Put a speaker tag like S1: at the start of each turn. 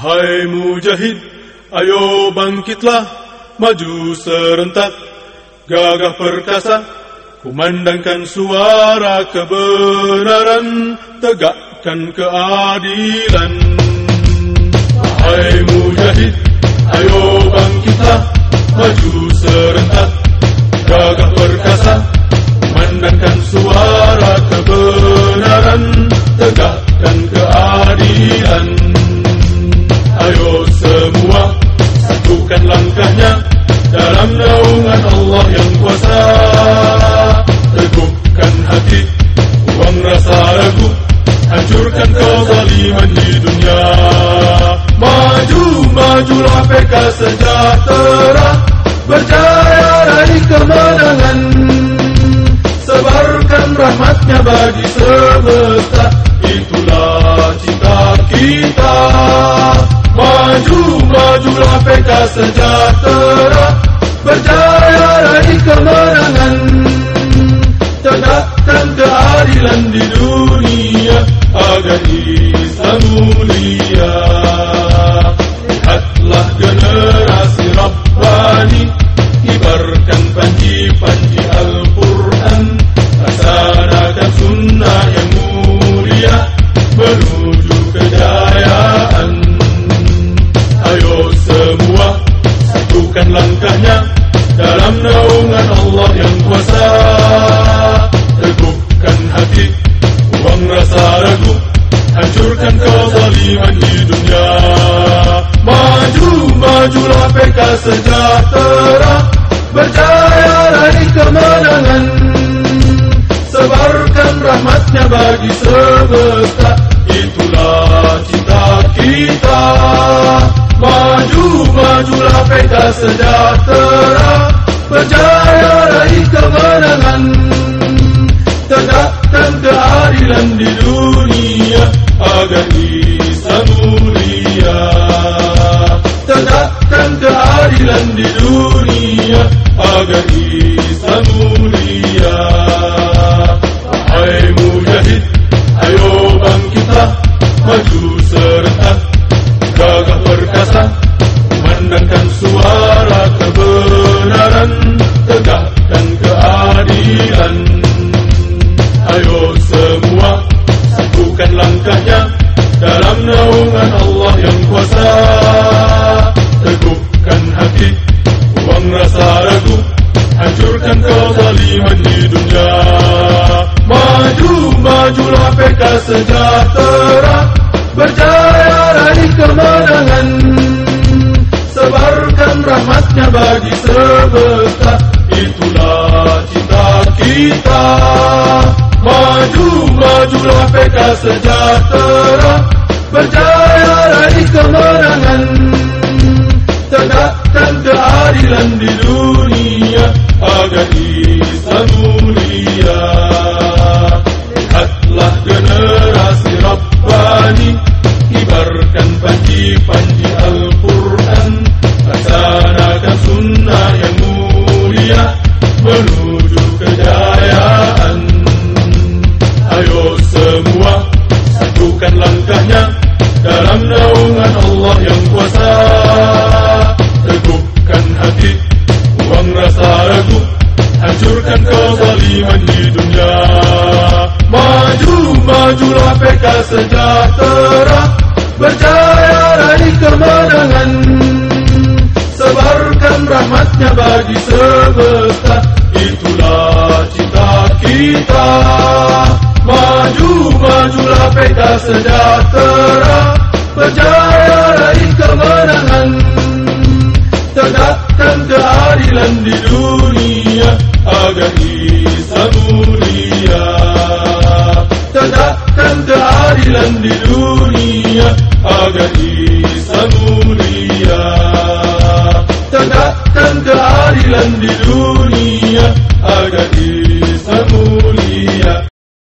S1: Wahai mujahid, ayo bangkitlah, maju serentak, gagah perkasa, kumandangkan suara kebenaran, tegakkan keadilan. Wahai mujahid, ayo Allah yang kuasa. Teguhkan hati, buang rasa ragu, hancurkan kezaliman di dunia. Maju, majulah PK sejahtera, berjaya raih kemenangan. Sebarkan rahmatnya bagi semesta, itulah cita kita. Maju, majulah PK sejahtera, berjaya raih kemenangan. Tegakkan keadilan di dunia, Allah yang kuasa. Teguhkan hati, buang rasa ragu, hancurkan kezaliman di dunia. Maju, majulah PK sejahtera, berjaya raih kemenangan. Sebarkan rahmatnya bagi semesta, itulah cita kita. Maju, majulah PK sejahtera, berjaya raih kemenangan. Tegakkan keadilan di dunia, agar Islam mulia. Tegakkan keadilan di dunia, agar Islam mulia. Wahai mujahid, ayo bangkitlah, maju serentak, gagah perkasa, kumandangkan suara majulah PK sejahtera, berjaya raih kemenangan. Sebarkan rahmatnya bagi semesta, itulah cita kita. Maju, majulah PK sejahtera, berjaya raih kemenangan. Tegakkan keadilan di dunia, agar panji-panji Al-Quran, laksanakan sunnah yang mulia, menuju kejayaan. Ayo semua satukan langkahnya dalam naungan Allah yang kuasa. Teguhkan hati, buang rasa ragu, hancurkan kezaliman di dunia. Maju, majulah PK sejahtera, berjaya rahmatnya bagi semesta, itulah cita kita. Maju, majulah PK sejahtera, berjaya raih kemenangan. Tegakkan keadilan di dunia, agar Islam mulia. Tegakkan keadilan di dunia, agar Islam mulia. Tegakkan keadilan di dunia.